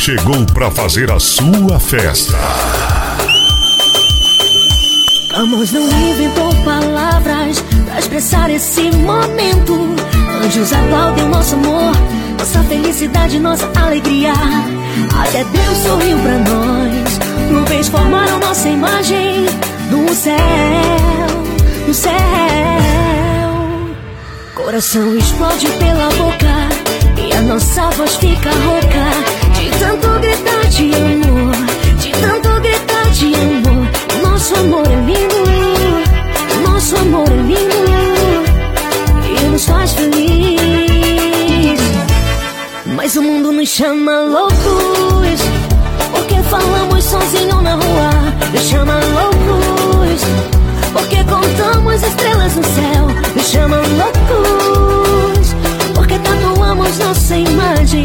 chegou para fazer a sua festa. Amor não inventou palavras para expressar esse momento. Anjos aplaudem o nosso amor, nossa felicidade, nossa alegria. Até Deus sorriu para nós. Nuvens formaram nossa imagem no céu, no céu. Coração explode pela boca e a nossa voz fica rouca tanto gritar de amor, de tanto gritar de amor. Nosso amor é lindo, nosso amor é lindo e nos faz feliz. Mas o mundo nos chama loucos, porque falamos sozinho na rua. Nos chama loucos, porque contamos estrelas no céu. Nos chama loucos, porque tatuamos nossa imagem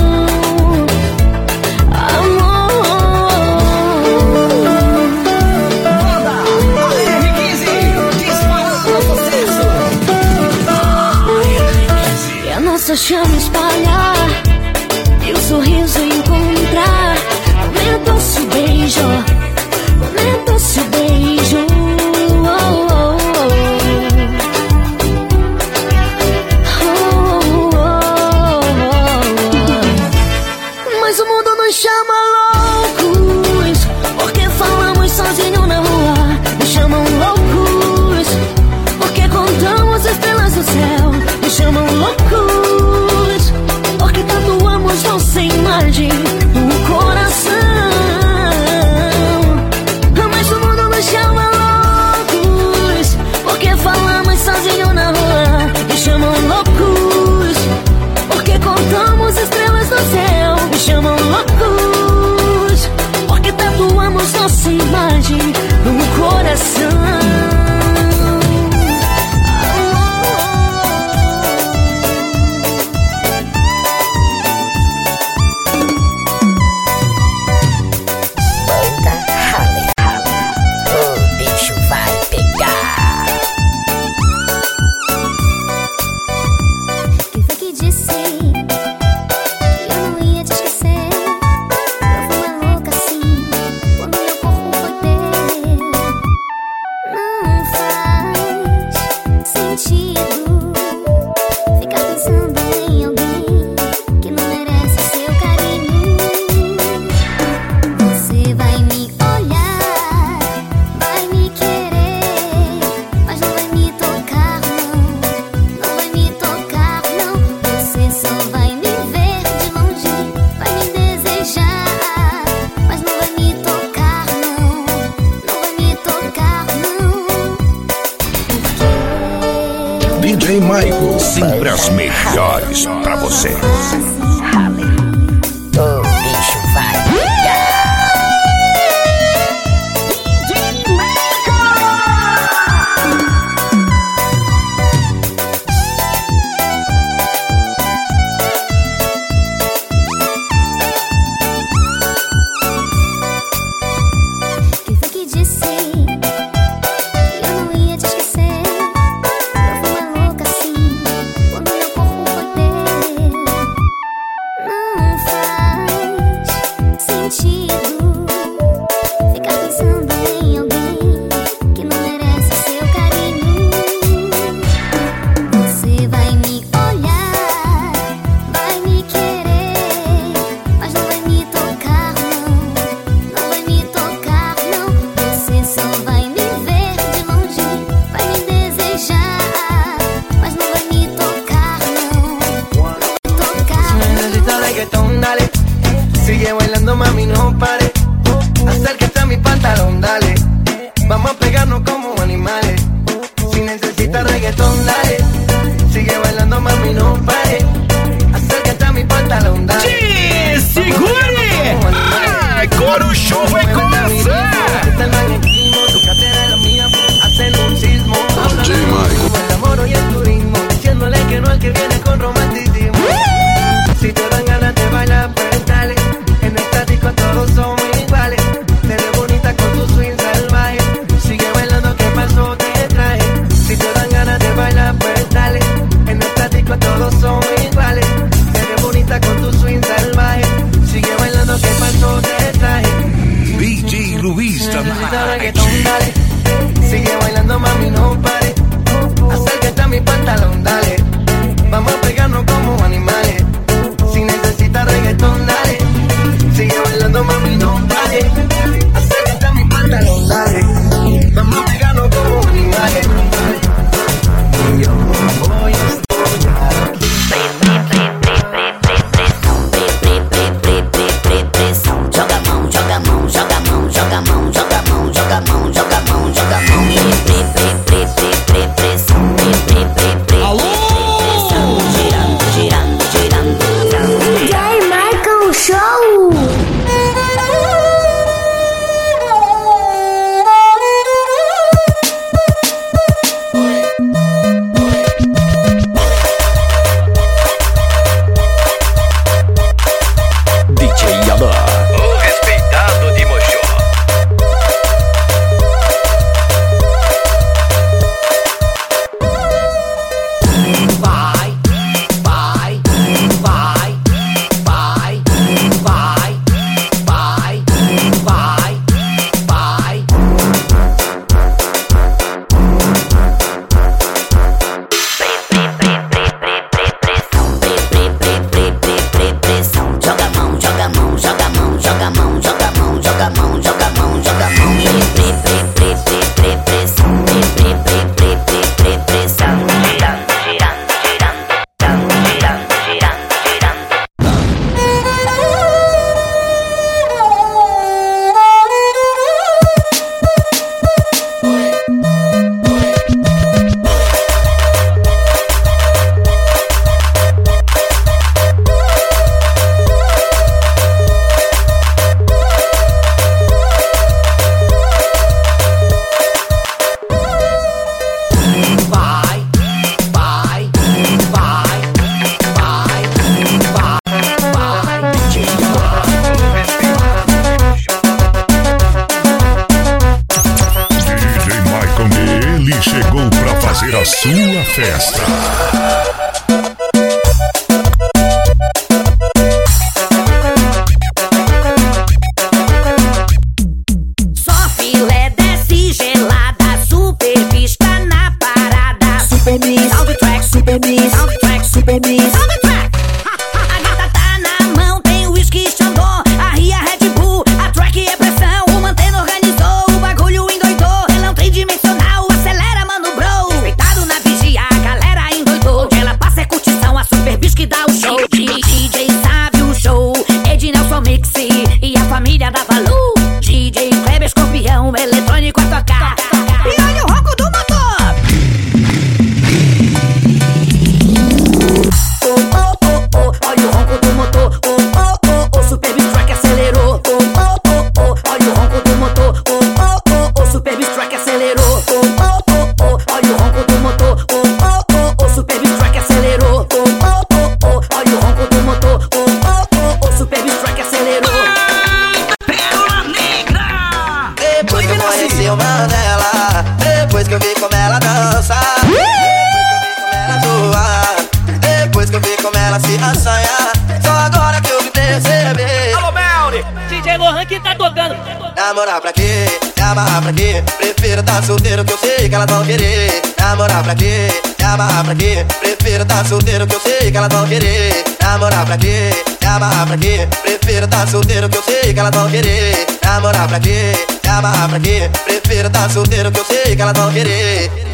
funk tá tocando. Namorar pra quê? Namorar pra quê? Prefiro tá solteiro que eu sei que elas vão querer. Namorar pra quê? Namorar pra quê? Prefiro tá solteiro que eu sei que elas vão querer. Namorar pra quê? Namorar pra quê? Prefiro tá solteiro que eu sei que elas vão querer. Namorar pra quê? Namorar pra quê? Prefiro tá solteiro que eu sei que elas vão querer.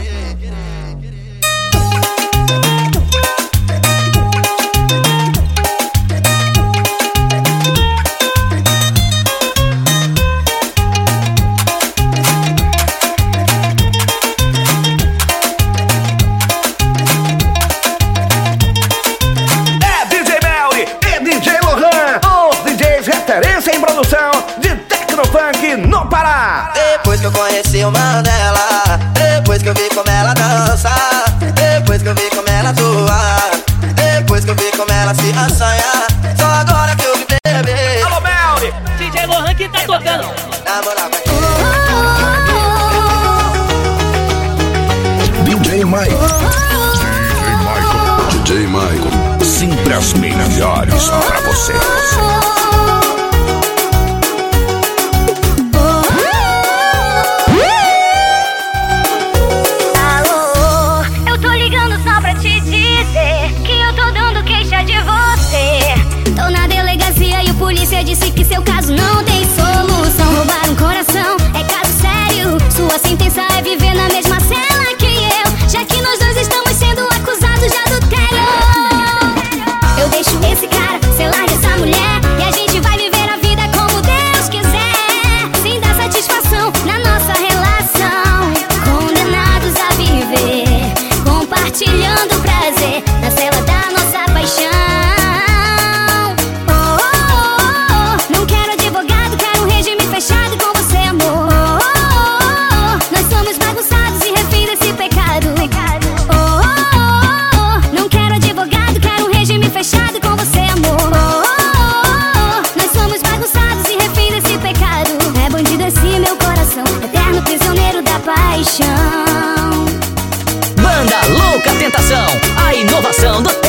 as melhores para você. apresentação, a inovação do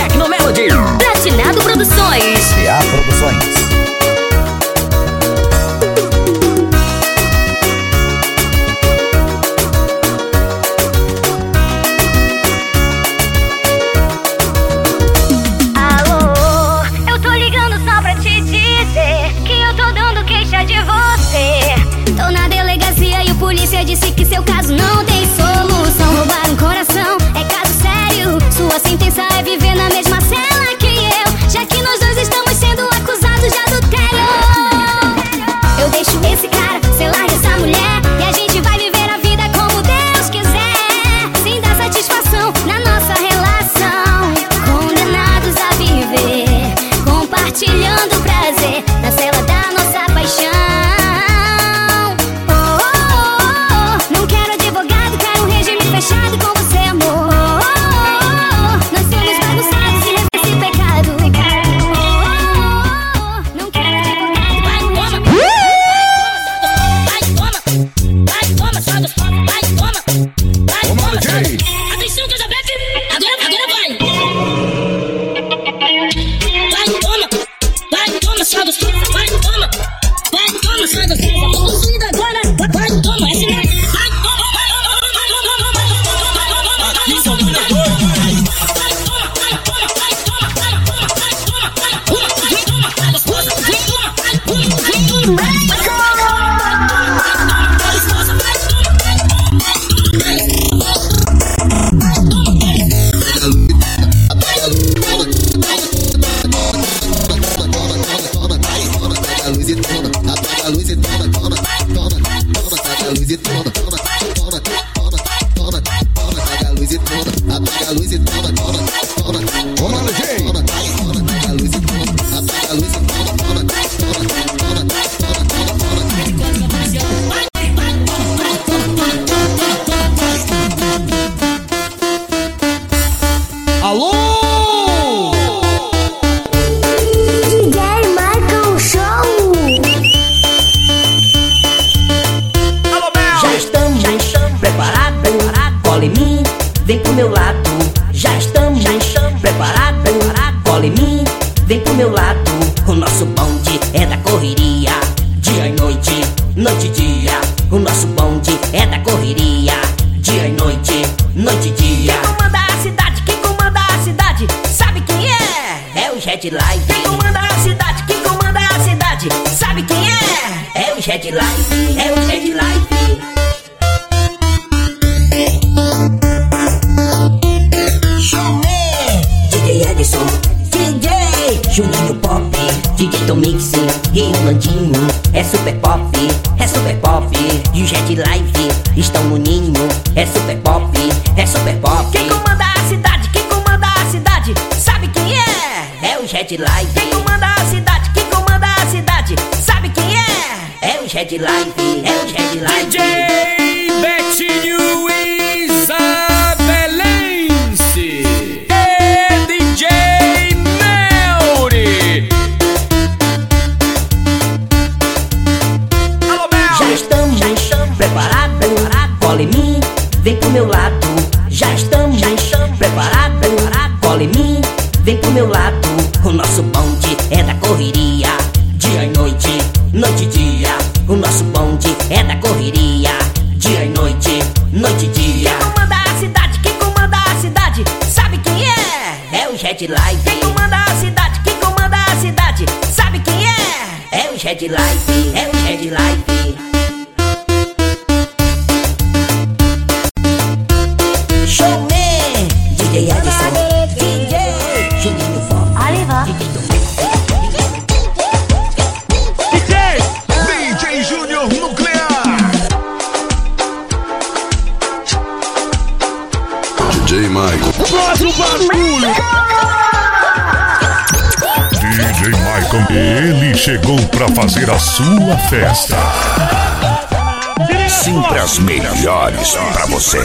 sempre as melhores para você.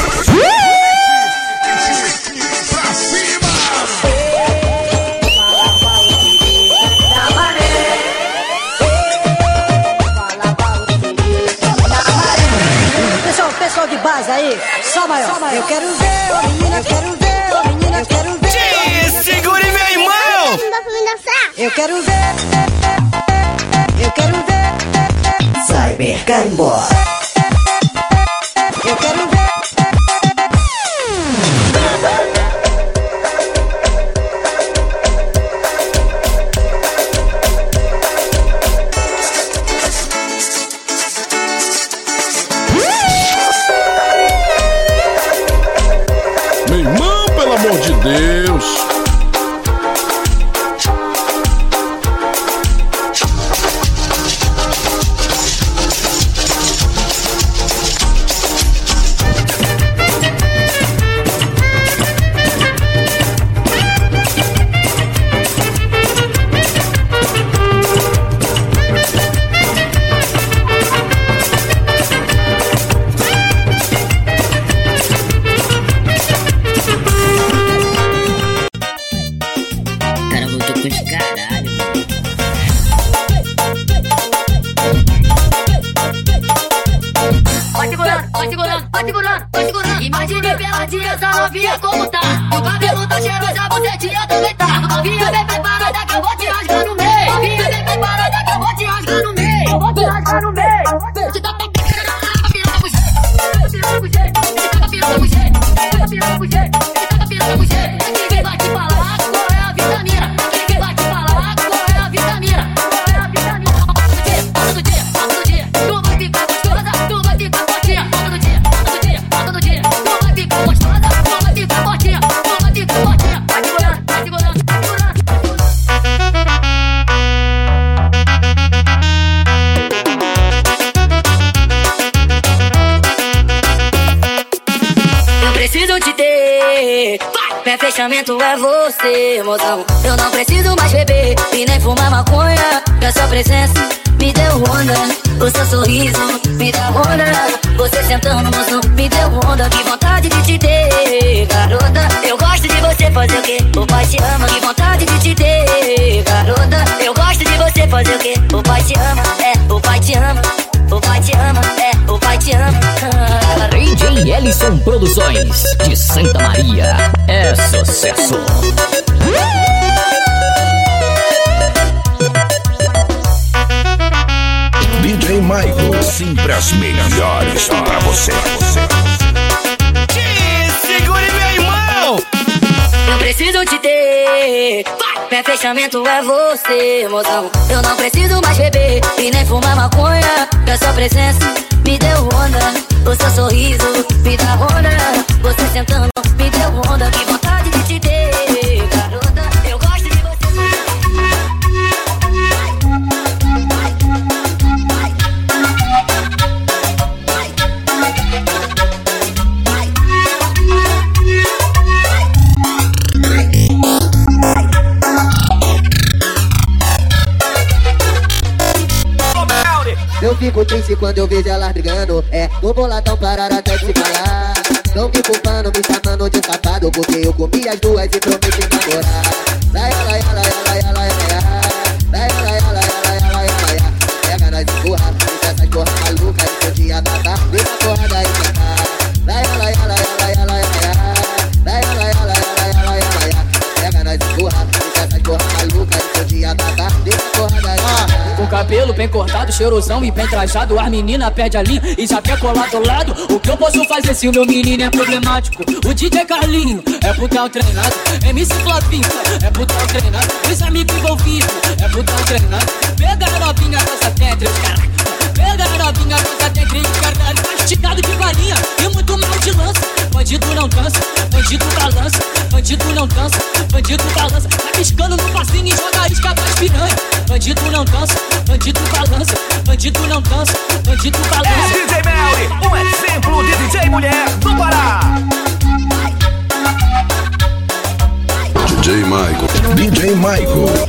Pessoal de base aí, só maior. Maior. Eu quero ver, menina, eu quero ver, menina, eu quero ver. Segure, meu irmão! Eu quero ver, eu quero ver. Cyber Carimbó. momento é você, mozão. Eu não preciso mais beber e nem fumar maconha. Que a sua presença me deu onda. O seu sorriso me dá onda. Você sentando no me deu onda. Que vontade de te ter, garota. Eu gosto de você fazer o quê? O pai te ama. Que vontade de te ter, garota. Eu gosto de você fazer o quê? O pai te ama, é. O pai te ama. O pai te ama, é. O pai te ama. DJ Ellison Produções, de Santa Maria. É sucesso! DJ Michael, sempre as melhores para você. Preciso te ter. Meu fechamento é você, mozão. Eu não preciso mais beber e nem fumar maconha. Que a sua presença me deu onda. O seu sorriso me dá onda. Você sentando me deu onda. Que vontade de te ter, fico triste quando eu vejo ela brigando. É, tô boladão parar até te falar. Não me culpando, me chamando de safado Porque eu comi as duas e prometi namorar. Lai, lai, lai, lai, cabelo bem cortado, cheirosão e bem trajado. As meninas perde a linha e já quer colar do lado. O que eu posso fazer se o meu menino é problemático? O DJ Carlinho é putão treinado. MC Flavinho é putão treinado. Os amigos envolvidos é putão treinado. Pega a novinha, tem três caralho Pega a novinha, dança tem três caralho Mastigado de farinha e muito mal de lança. Bandido não dança, bandido balança Bandido não dança, bandido balança. Tá piscando no passinho e joga isca pras piranha Bandido não dança, bandido balança Bandido não dança, bandido É balança DJ Melly, um exemplo de DJ mulher do Pará. DJ Michael, DJ Michael.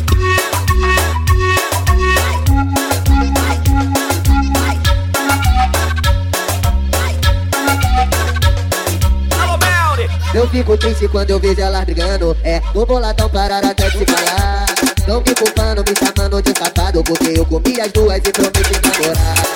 Quando eu vejo elas brigando É, tô boladão parar até te falar. Não me culpando, me chamando de safado Porque eu comi as duas e prometi namorar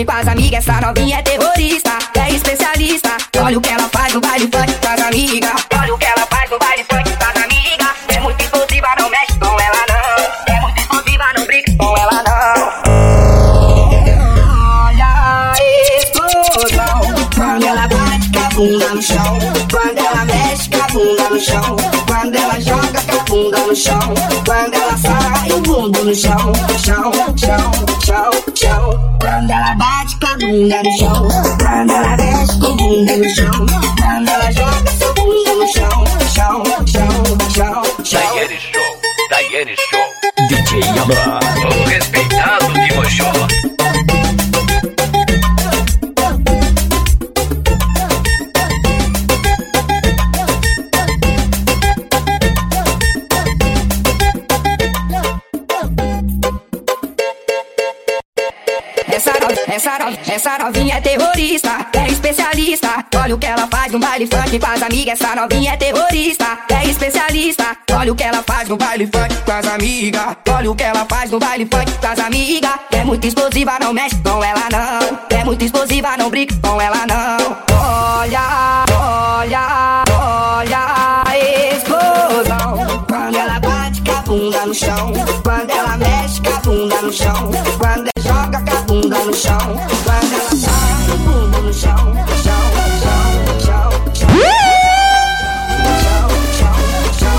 funk com as amigas. Essa novinha é terrorista, é especialista. Olha o que ela faz no baile funk com as amigas. Olha o que ela faz no baile funk com as amigas. É muito explosiva, não mexe com ela não. É muito explosiva, não brinca com ela não. Olha a explosão quando ela bate com a bunda no chão. Quando ela mexe com a bunda no chão. Quando ela joga com a bunda no chão. Quando ela sai o bumbum no. Chão, chão, bunda no chão. Quando ela mexe com a bunda no chão. Quando ela joga sua bunda no chão. Chão, chão, chão, chão. Daiane Show, Daiane Show. DJ Yama, o respeitado essa, no- essa novinha é terrorista, é especialista. Olha o que ela faz no baile funk com as amigas. Essa novinha é terrorista, é especialista. Olha o que ela faz no baile funk com as amigas. Olha o que ela faz no baile funk com as amigas. É muito explosiva, não mexe com ela não. É muito explosiva, não brinca com ela não. Olha, olha, olha a explosão. Quando ela bate com a bunda no chão. Quando no chão. Quando ela joga com a bunda no chão. Quando ela sai o bumbum no chão. Chão, chão, chão,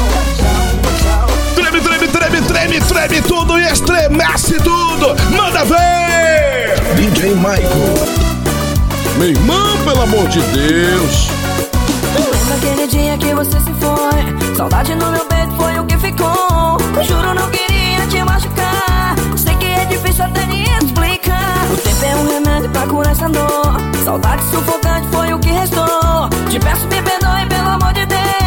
chão. Treme, treme, treme, treme, treme tudo e estremece tudo! Manda ver! DJ Michael. Meu irmão, pelo amor de Deus! Lembra aquele dia que você se foi? Saudade no meu peito foi o que ficou. Juro, não queria difícil até me explicar. O tempo é um remédio pra curar essa dor. Saudade sufocante foi o que restou. Te peço, me perdoe, pelo amor de Deus.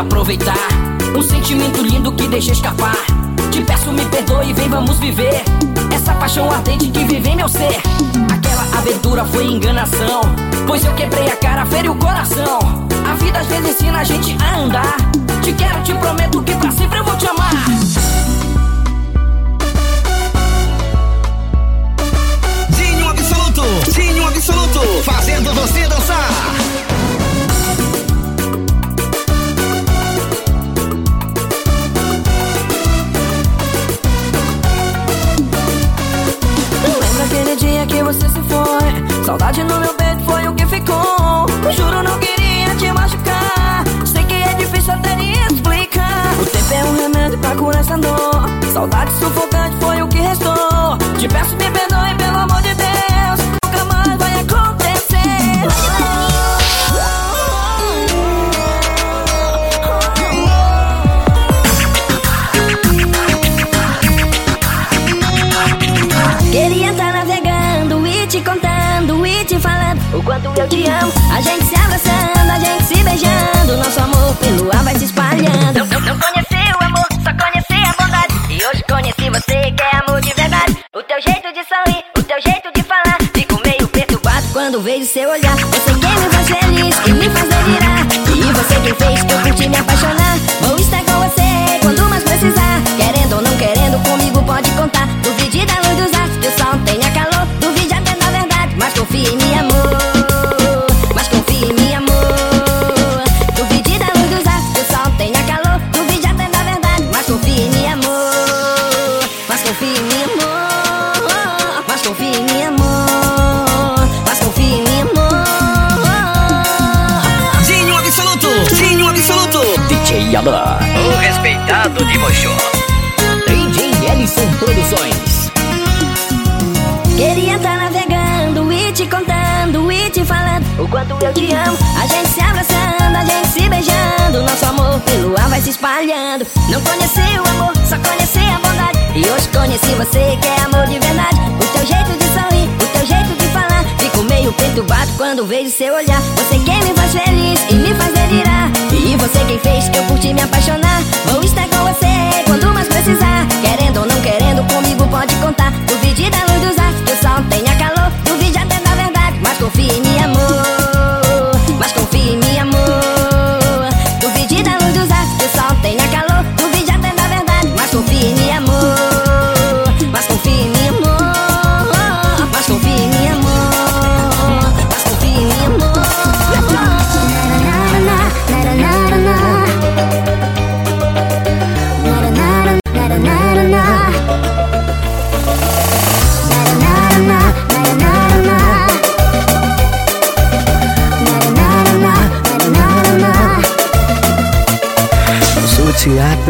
Aproveitar. Um sentimento lindo que deixa escapar. Te peço, me perdoe, vem, vamos viver. Essa paixão ardente que vive em meu ser. Aquela aventura foi enganação. Pois eu quebrei a cara, feri o coração. A vida às vezes ensina a gente a andar. Te quero, te prometo que pra sempre eu vou te amar. Dinho Absoluto, Dinho Absoluto, fazendo você dançar.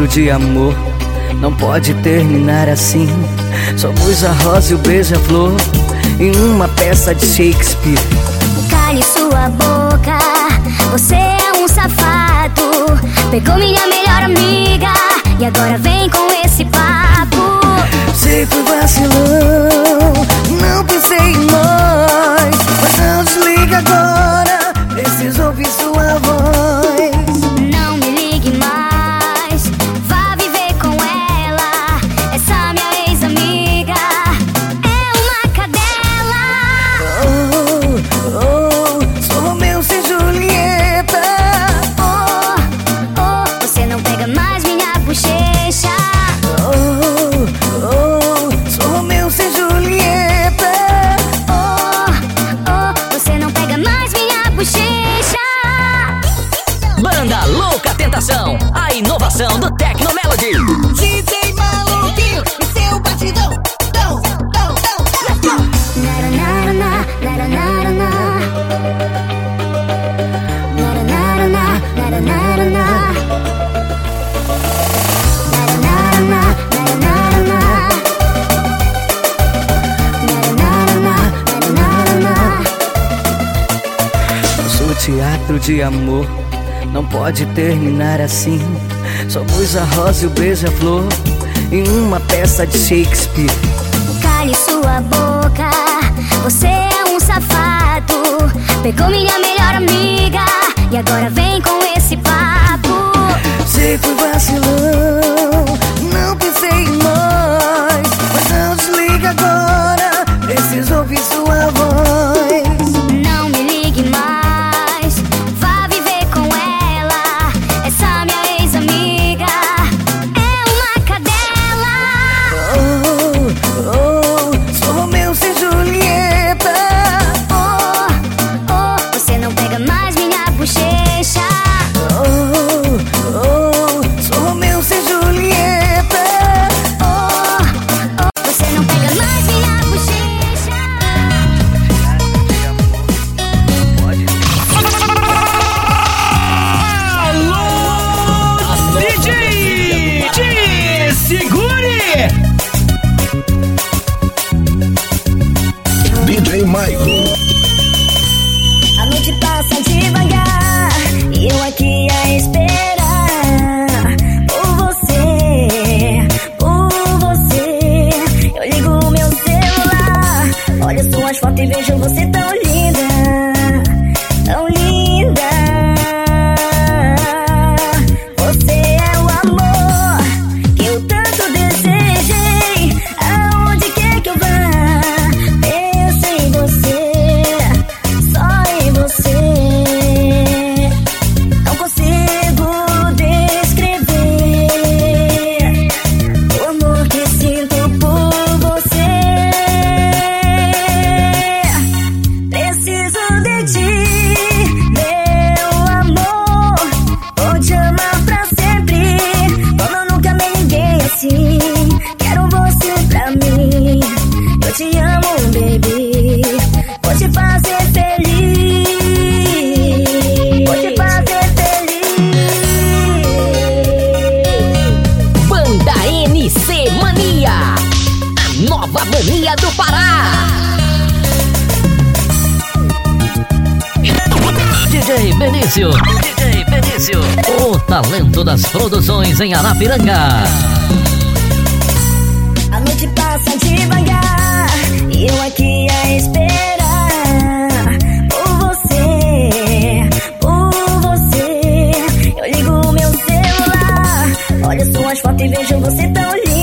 encontro de amor não pode terminar assim. Somos a rosa e o beija-flor em uma peça de Shakespeare. Cale sua boca, você é um safado. Pegou minha melhor amiga e agora vem com esse papo. Sei que vacilão, não pensei em nós. Mas não desliga agora, preciso ouvir sua voz. de amor não pode terminar assim. Somos a rosa e o beija-flor em uma peça de Shakespeare. Cale sua boca, você é um safado. Pegou minha melhor amiga e agora vem com esse papo. Sei que vacilão, não pensei em nós. Mas não desliga agora, preciso ouvir sua voz. Vejo você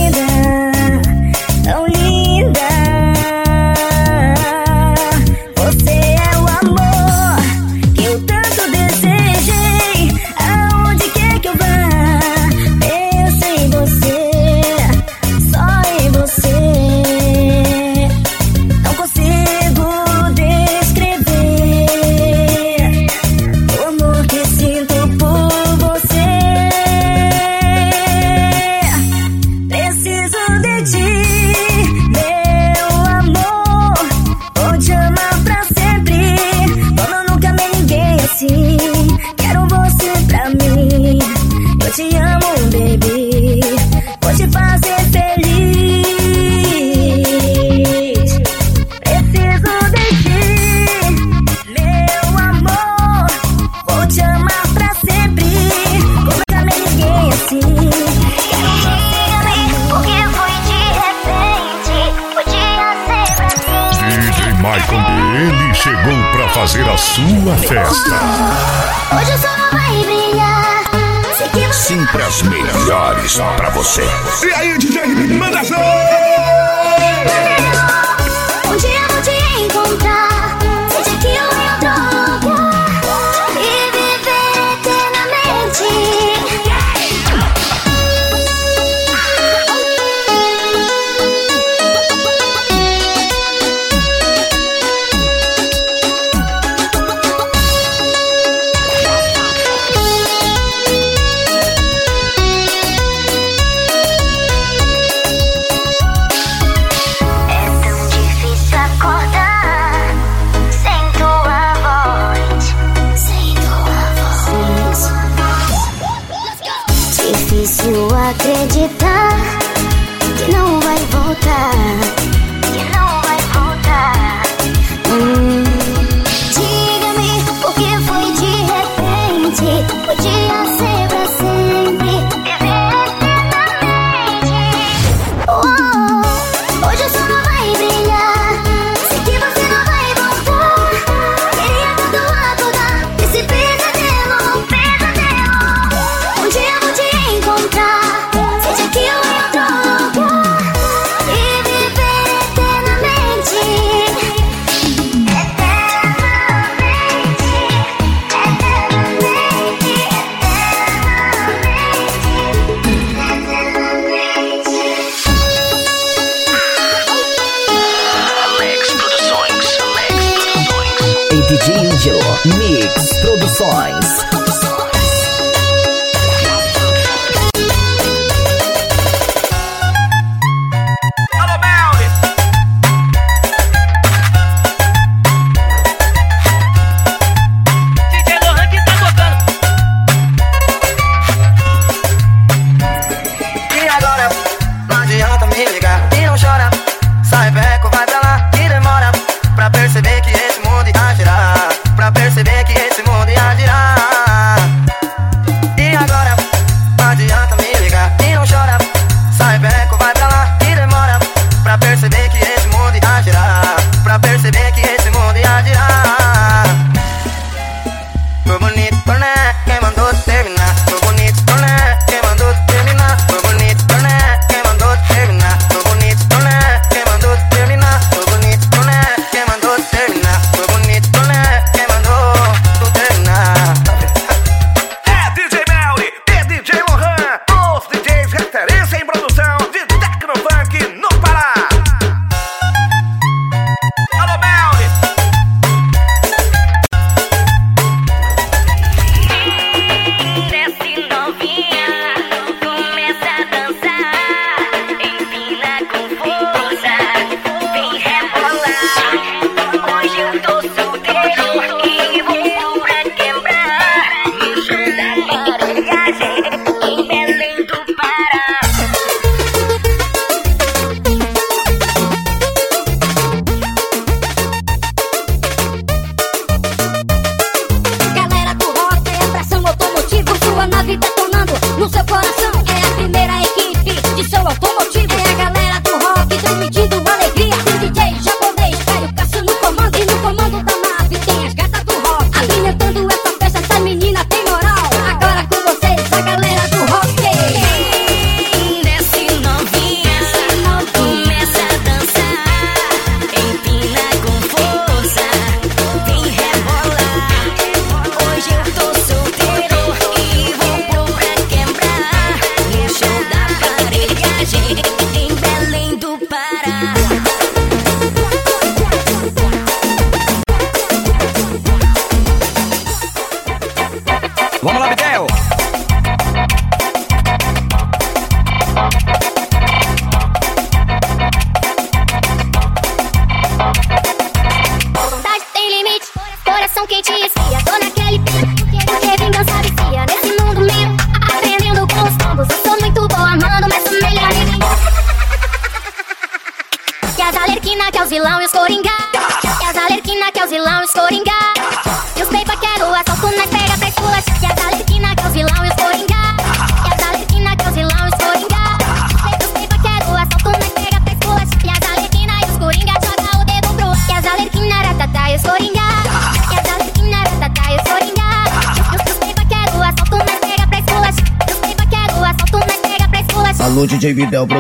no seu coração.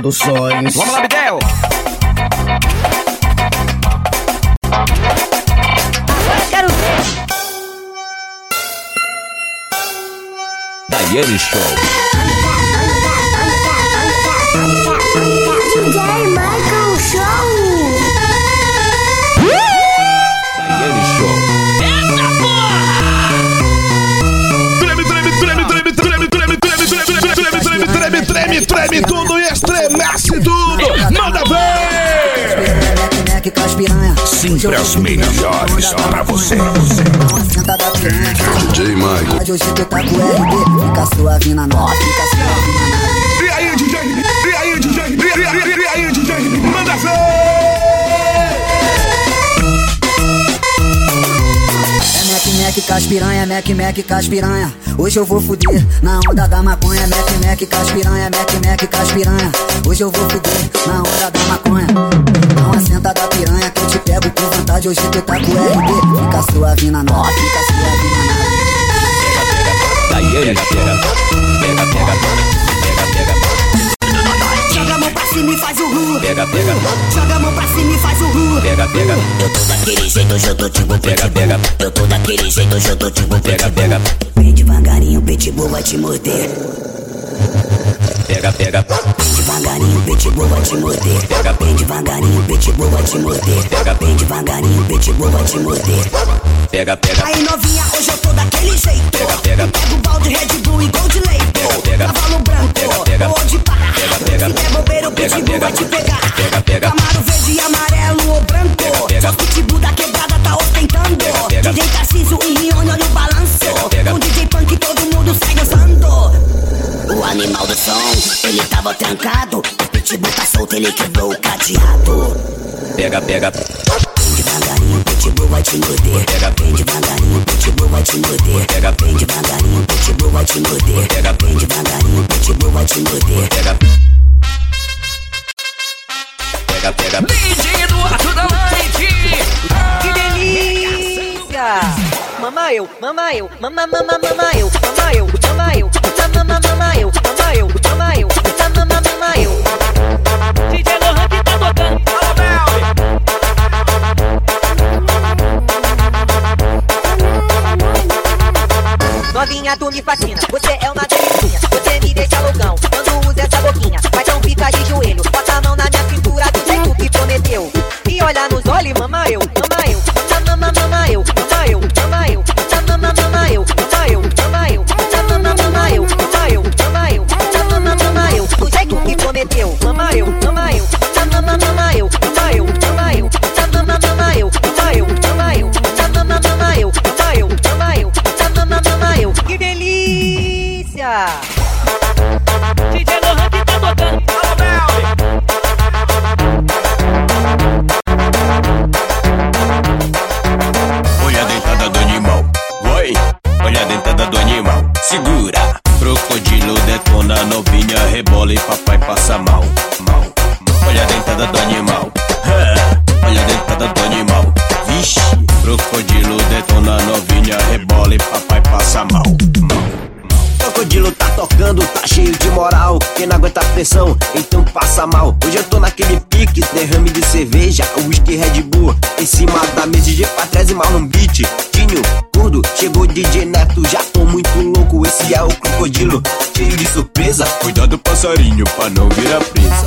Produções. Vamos lá, Bidel! Quero ver. Daiane Show. Sempre as melhores pra você. DJ Michael. Hoje tu tá com o RB, fica suave na nova, fica suave na nave. E aí, DJ? E aí, DJ? E aí, e aí, e aí, DJ? Manda ver! É Mac Mac com as piranha, Mac Mac com as piranha. Hoje eu vou fuder na onda da maconha. Mac Mac com as piranha, Mac Mac com as piranha. Hoje eu vou fuder na onda da maconha. Não assenta da piranha pego com vontade. Hoje tu tá com RB, fica suave na nova, fica suave na nave. Daiane Show. Pega, pega, pega, pega. Joga a mão pra cima e faz o ru. Pega, pega. Joga a mão pra cima e faz o ru. Pega, pega. Eu tô daquele jeito, hoje eu tô tipo Pega, pega. Eu tô daquele jeito, hoje eu tô tipo Pega, pega. Vem devagarinho, o pitbull vai te morder. Pega, pega. Vem devagarinho, o pitbull vai te morder. Pega. Vem devagarinho, o pitbull vai te morder. Pega. Vem devagarinho, o pitbull vai te morder. Pega, pega. Aí novinha, hoje eu tô daquele jeito. Pega, pega. Pego balde, Red Bull e Gold Label. Pega, pega. Cavalo branco, Pega, pega. ou de pá. Pega, pega. Se der bobeira, o Pega, pitbull pega. vai te pegar. Pega, pega. Camaro verde e amarelo ou branco. Pega, pega. Só pitbull da quebrada tá ostentando. Pega, pega. DJ Tarcísio e som, ele tava trancado. O pitbull tá solto, ele quebrou o cadeado. Pega, pega. Vem devagarinho, pitbull vai te morder. Pega. Vem devagarinho, pitbull vai te morder. Pega. Vem devagarinho, pitbull vai te morder. Pega. Vem devagarinho, pitbull vai te morder. Pega. Pega, pega. DJ Eduardo da Light. Que delícia! Mama eu, mama eu, mama mama mama eu, mama eu, mama eu, mama mama mama eu, mama eu, mama eu, mama mama mama eu. DJ Lohan que tá tocando. Novinha, tu me fascina, você é uma delicinha, você me deixa loucão, quando usa essa boquinha, paixão fica de joelho, bota a mão na minha cintura do jeito que prometeu, e olha nos olhos, mama eu, segura. Crocodilo detona, novinha rebola e papai passa mal, mal. Olha a dentada do animal, olha a dentada do animal. Vixe, crocodilo detona, novinha rebola e papai passa mal, mal. Crocodilo tá tocando, tá cheio de moral. Quem não aguenta a pressão, então passa mal. Hoje eu tô naquele pique, derrame de cerveja, whisky Red Bull. Em cima da mesa, DJ pra trás e mal no passarinho pra não virar presa.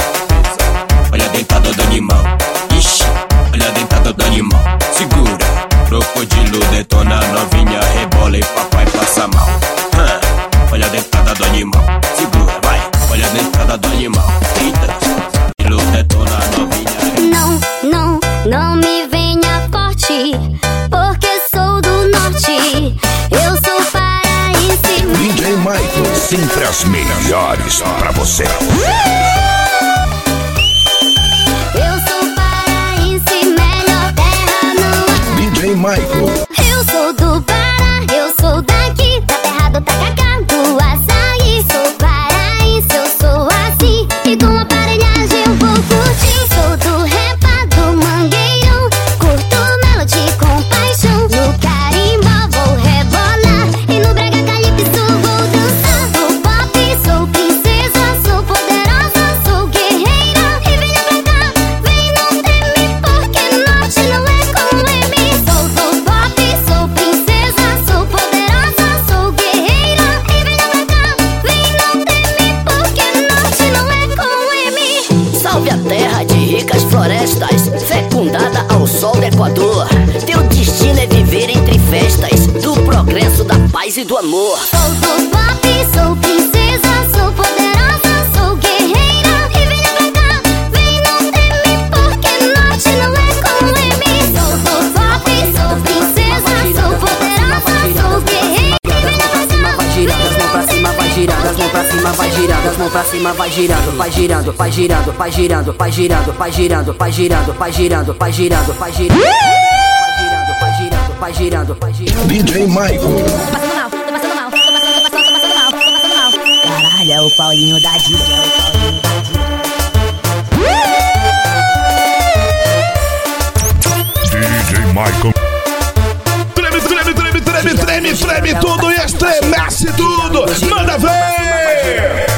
Vai girando, as mãos pra cima, vai girando, vai girando, vai girando, vai girando, vai girando, vai girando, vai girando, vai girando, vai girando, vai girando. Vai girando, vai girando, vai girando. DJ Michael. Passando mal, tô passando mal, tô passando, tô passando, tô passando mal, tô passando mal. Caralho, é o Paulinho da Dica, é DJ Michael. Treme, treme, treme, treme, treme, treme tudo e estremece tudo. Manda ver!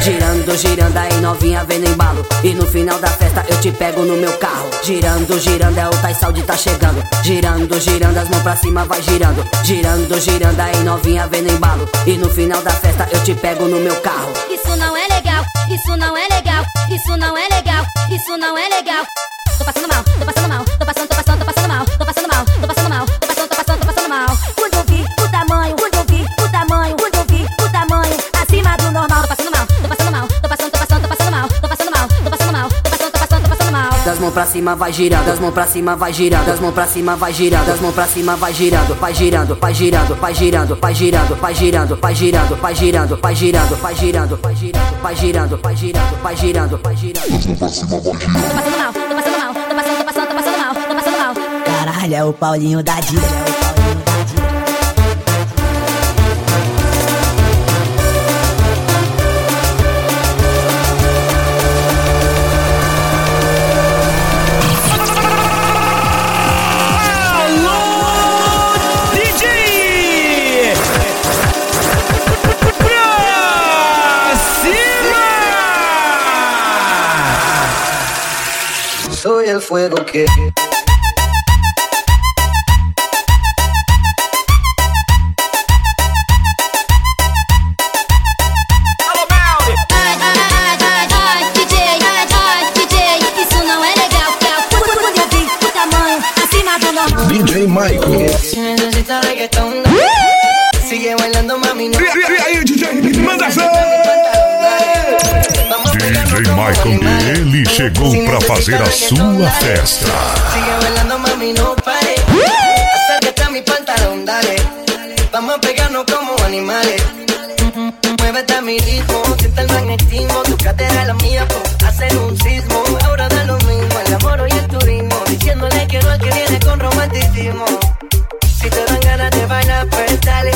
Girando, girando aí novinha vem no embalo. E no final da festa eu te pego no meu carro. Girando, girando é o Saúde tá chegando. Girando, girando as mãos pra cima vai girando. Girando, girando aí novinha vem no embalo. E no final da festa eu te pego no meu carro. Isso não é legal, isso não é legal, isso não é legal, isso não é legal. Tô passando mal, tô passando mal, tô passando, tô passando, tô passando mãos pra cima vai girando, das mãos pra cima vai girando, das mãos pra cima vai girando, das mãos pra cima vai girando, vai girando, vai girando, vai girando, vai girando, vai girando, vai girando, vai girando, vai girando, vai girando, vai girando, vai girando, vai girando, vai girando, vai girando. Tô passando mal, tô passando mal, tô passando, tô passando, tô passando mal, tô passando mal. Caralho, é o Paulinho da Dica, do normal. DJ Michael. Sigue bailando mami no E, e, e aí, DJ? Manda ver! DJ Michael, ele chegou pra fazer a sua festa. Sigue bailando mami no pare. Acércate a mi pantalón dale. Vamos a pegarnos como animales. Muévete a mi ritmo Siente el magnetismo Tu cadera es la mía pues, Hacen un sismo. Ahora da lo mismo El amor y el turismo. Diciéndole quiero al que viene con romanticismo. Si te dan ganas de bailar pues dale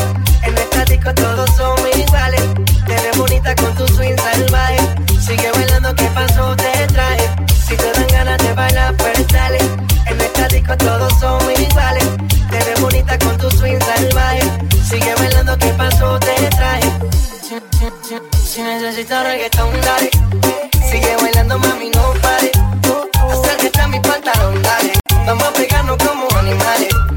si necesitas reggaetón dale. Sigue bailando mami no pare. Acércate a mi pantalón dale. Vamos a pegarnos como animales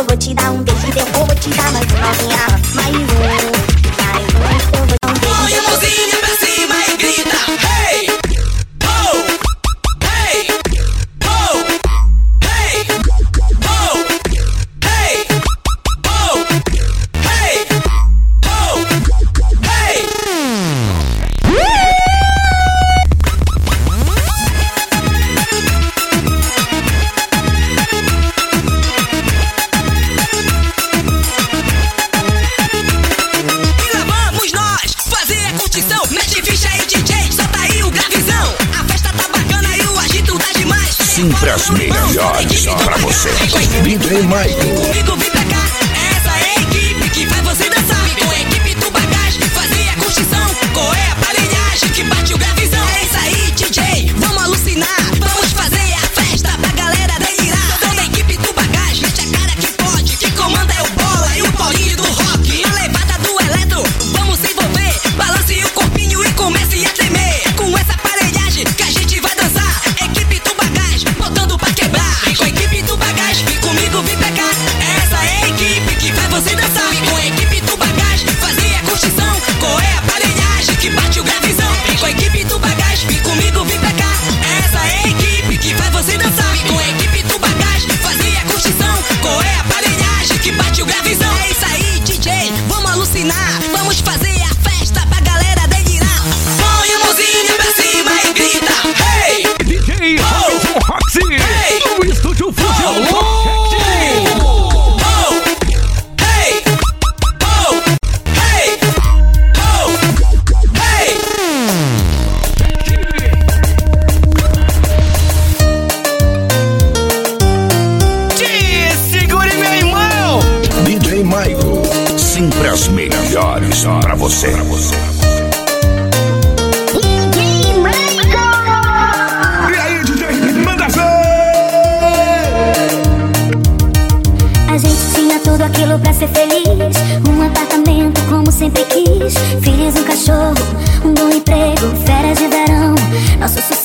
eu vou te dar um beijo, eu vou te dar mais uma novinha, mais um.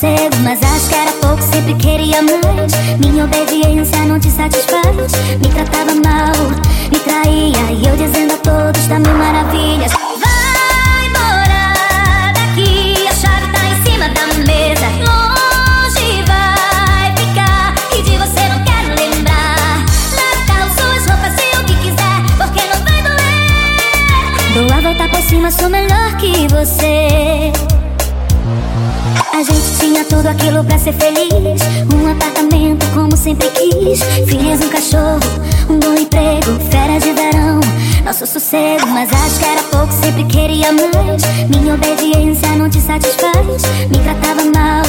Sossego, mas acho que era pouco, sempre queria mais. Minha obediência não te satisfaz. Me tratava mal, me traía. E eu dizendo a todos da mil maravilhas. Vai embora daqui, a chave tá em cima da mesa. Longe vai ficar, e de você não quero lembrar. Natal, suas roupas e o que quiser, porque não vai doer. Dou a volta por cima, sou melhor que você. A gente tinha tudo aquilo pra ser feliz. Um apartamento como sempre quis. Filhos, um cachorro, um bom emprego, férias de verão. Nosso sossego, mas acho que era pouco, sempre queria mais. Minha obediência não te satisfaz. Me tratava mal,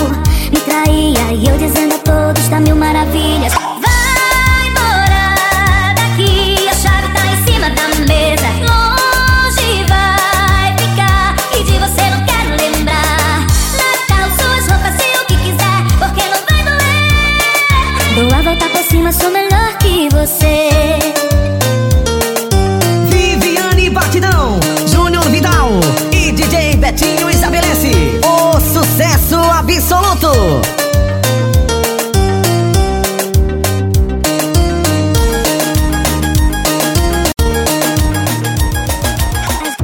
me traía. E eu dizendo a todos da mil maravilhas. Cima, sou melhor que você. Viviane Batidão, Júnior Vidal e DJ Betinho estabelece o sucesso absoluto.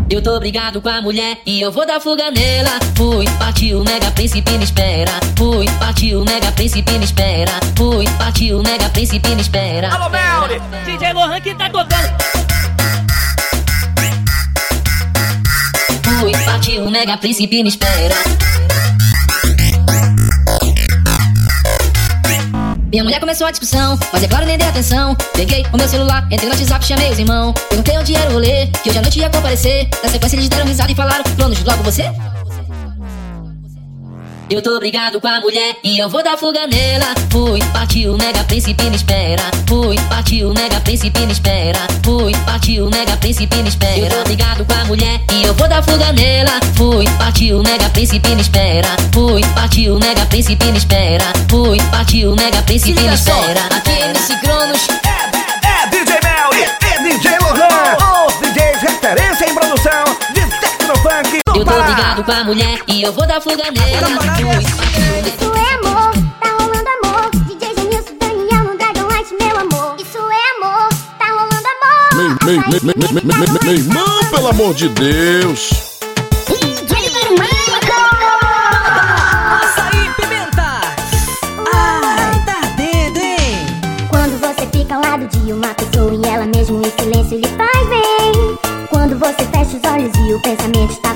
Eu tô brigado com a mulher e eu vou dar fuga nela. Fui, partiu, mega príncipe me espera. Fui, partiu, mega príncipe me espera. Fui, partiu, mega príncipe me espera. Alô, Melly! DJ Lohan que tá tocando. Fui, partiu, mega príncipe me espera. Minha mulher começou a discussão, mas é claro, nem dei atenção. Peguei o meu celular, entrei no WhatsApp, chamei os irmãos. Perguntei onde era o rolê, que hoje à noite ia comparecer. Na sequência eles deram risada e falaram: Planos, logo você? Eu tô brigado com a mulher e eu vou dar fuga nela. Fui, partiu, mega príncipe me espera. Fui, partiu, mega príncipe me espera. Fui, partiu, mega príncipe me espera. Eu tô brigado com a mulher e eu vou dar fuga nela. Fui, partiu, mega príncipe me espera. Fui, partiu, mega príncipe me espera. Fui, partiu, mega príncipe me espera. Aqui MC Cronos. Tô brigado com a mulher e eu vou dar fuga nela. Isso é amor, tá rolando amor. DJ Janilson, Daniel no Dragon Light, meu amor. Isso é amor, tá rolando amor. Mei, mei, mei, mei, mei, mei, mei, irmão, pelo amor de Deus. Açaí Pimenta. Ai, tá dentro, hein? Quando você fica ao lado de uma pessoa e ela mesmo em silêncio lhe faz bem. Quando você fecha os olhos e o pensamento está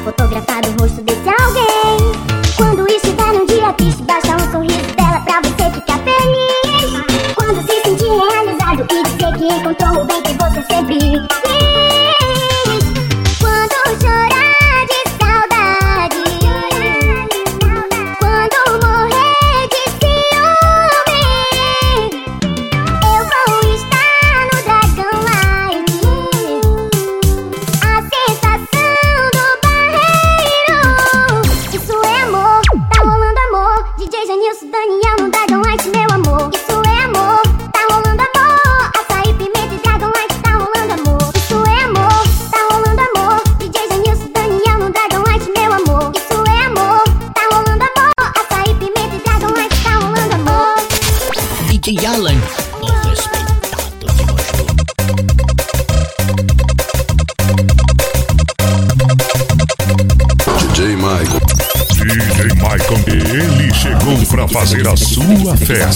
Fair.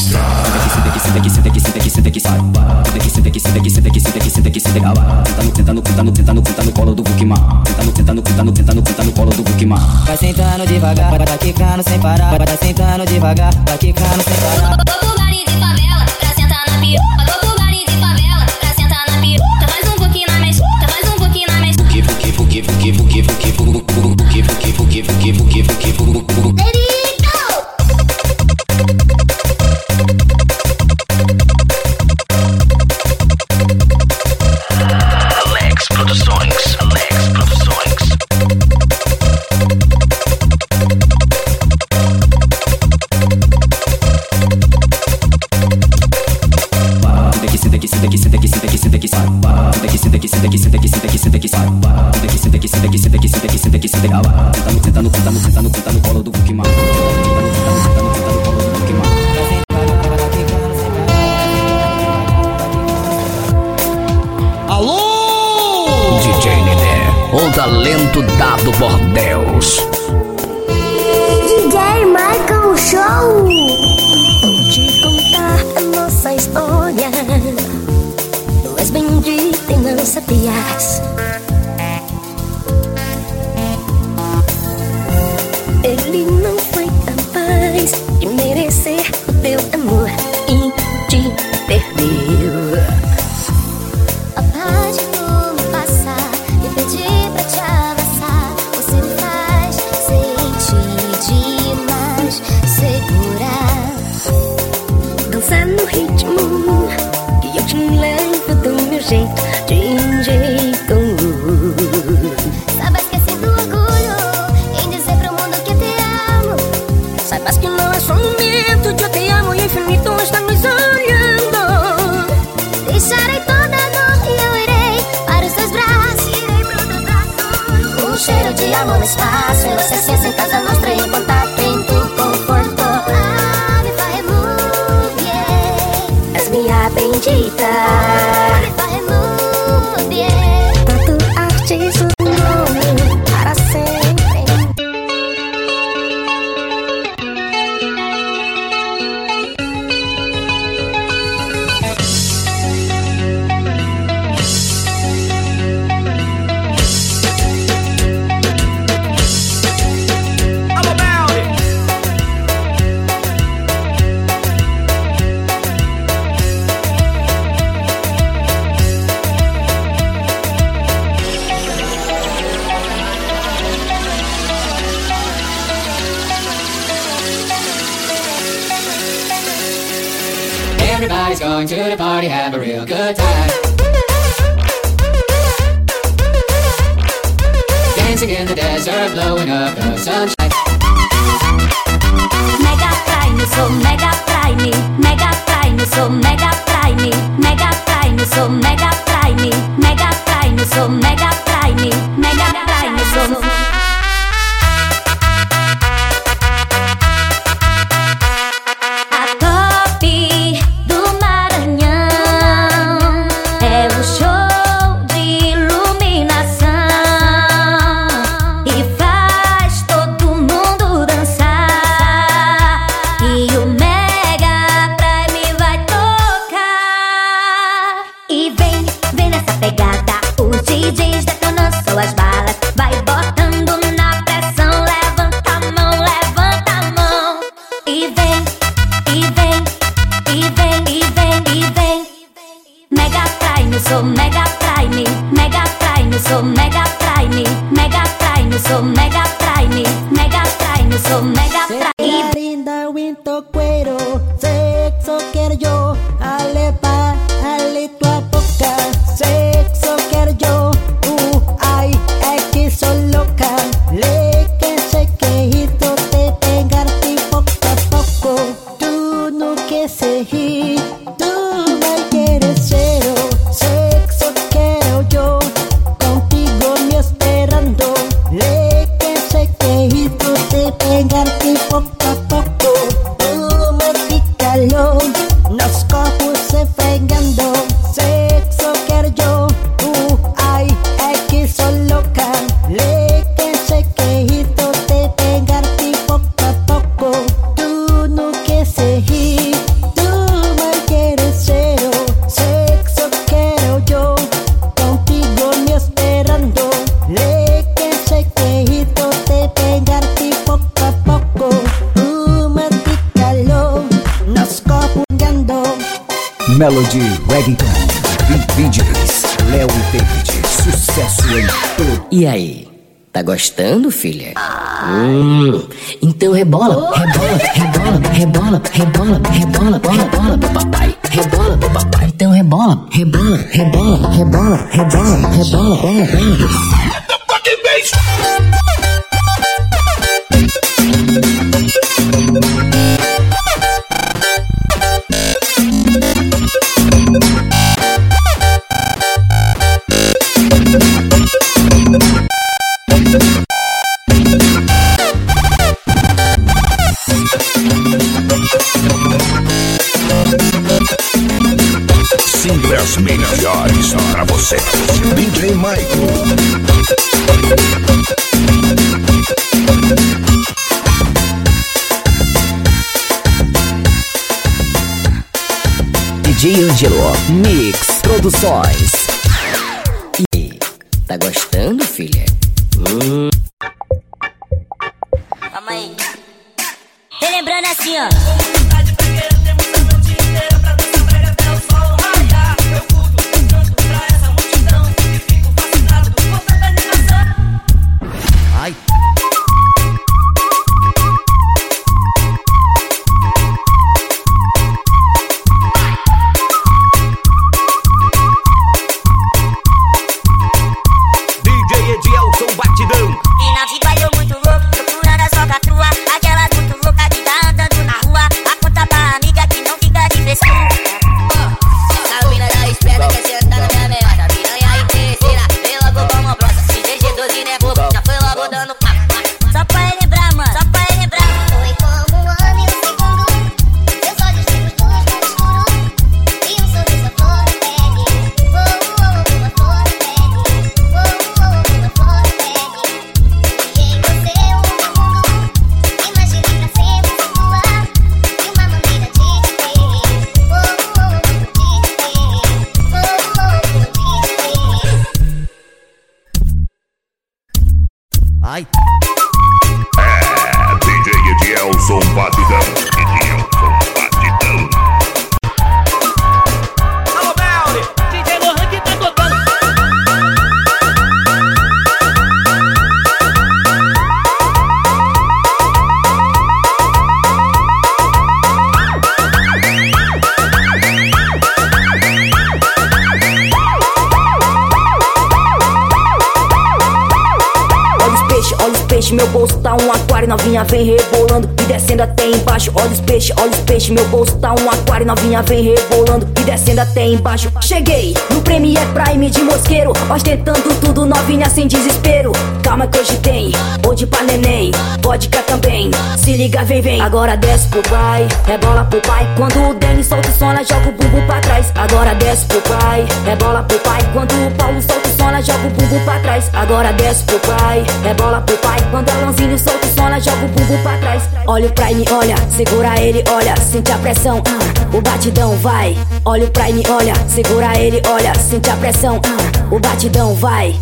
Everybody's going to the party, have a real good time. Dancing in the desert, blowing up the sunshine. Mega prime, so mega prime, mega prime, so mega prime, mega prime, so mega prime, mega prime, so mega prime, mega prime, so. Mega prime, so Melody Reggaeton e DJs Léo e David. Sucesso em todo. E aí? Tá gostando, filha? Hum. Então rebola, rebola, rebola, rebola, rebola, rebola, bola, bola, papai. Rebola, papai. Então rebola, rebola, rebola, rebola, rebola, rebola, rebola. As melhores pra você. DJ Michael. DJ Angelo Mix Produções. E tá gostando, filha? Ai. É DJ Edielson Batidão. Bolso tá um aquário, novinha vem rebolando e descendo até embaixo. Olha os peixes, olha os peixes, meu bolso tá um aquário, novinha vem rebolando e descendo até embaixo. Cheguei no Premier Prime de mosqueiro, ostentando tudo, novinha sem desespero. Calma que hoje tem, hoje pra neném, vodka também. Se liga, vem, vem. Agora desce pro pai, rebola pro pai. Quando o Denis solta o som, ela joga o bumbum pra trás. Agora desce pro pai, rebola pro pai. Quando o Paulo solta o som, ela joga o bumbum pra trás. Agora desce pro pai, rebola pro pai. Quando o Alãozinho solta o som, ela joga o bumbum pra trás. Olha o Prime, olha, segura ele, olha, sente a pressão, ah, o batidão vai. Olha o Prime, olha, segura ele, olha, sente a pressão, ah, o batidão vai.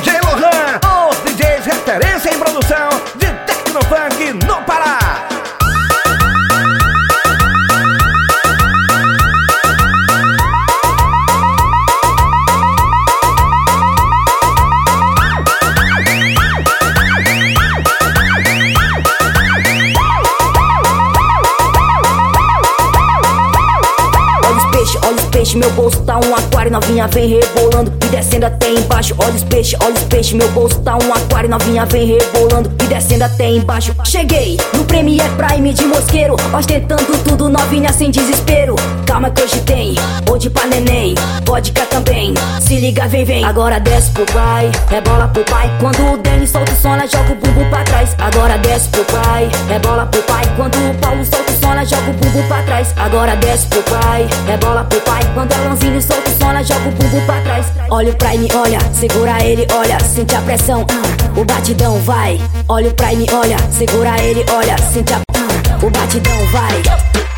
DJ Lohan. Os DJs referência em produção de Tecnofunk no Pará. Peixes, meu bolso tá um aquário, novinha vem rebolando e descendo até embaixo. Olha os peixes, olha os peixes, meu bolso tá um aquário, novinha vem rebolando e descendo até embaixo. Cheguei no Premier Prime de mosqueiro, ostentando tudo, novinha sem desespero. Calma que hoje tem, hoje pra neném, vodka também. Se liga, vem, vem. Agora desce pro pai, rebola pro pai. Quando o Denis solta o som, ela joga o bumbum pra trás. Agora desce pro pai, rebola pro pai. Quando o Paulo solta o som, ela joga o bumbum pra trás. Agora desce pro pai, rebola pro pai. Quando o Alãozinho solta o som, ela joga o bumbum pra trás. Olha o Prime, olha, segura ele, olha, sente a pressão, ah, o batidão vai. Olha o Prime, olha, segura ele, olha, sente a, ah, o batidão vai.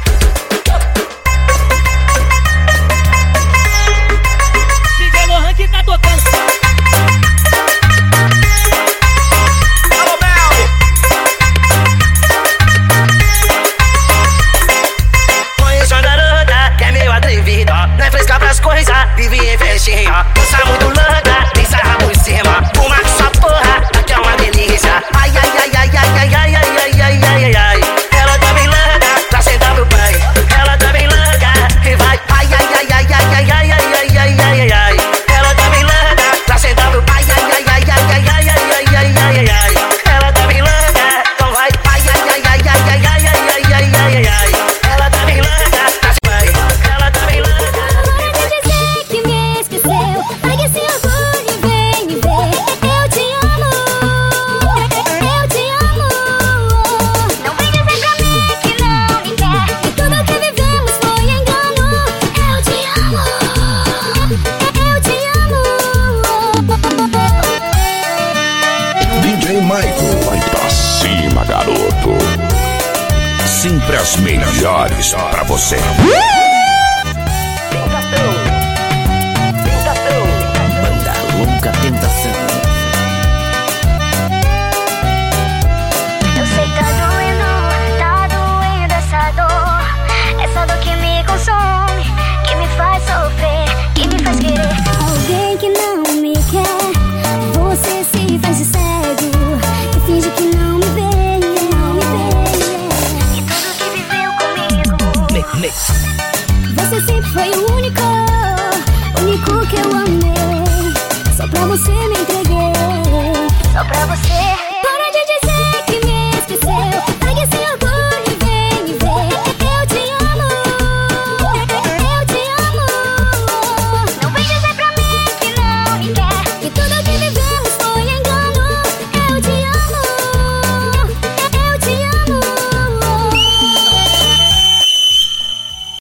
As melhores pra você.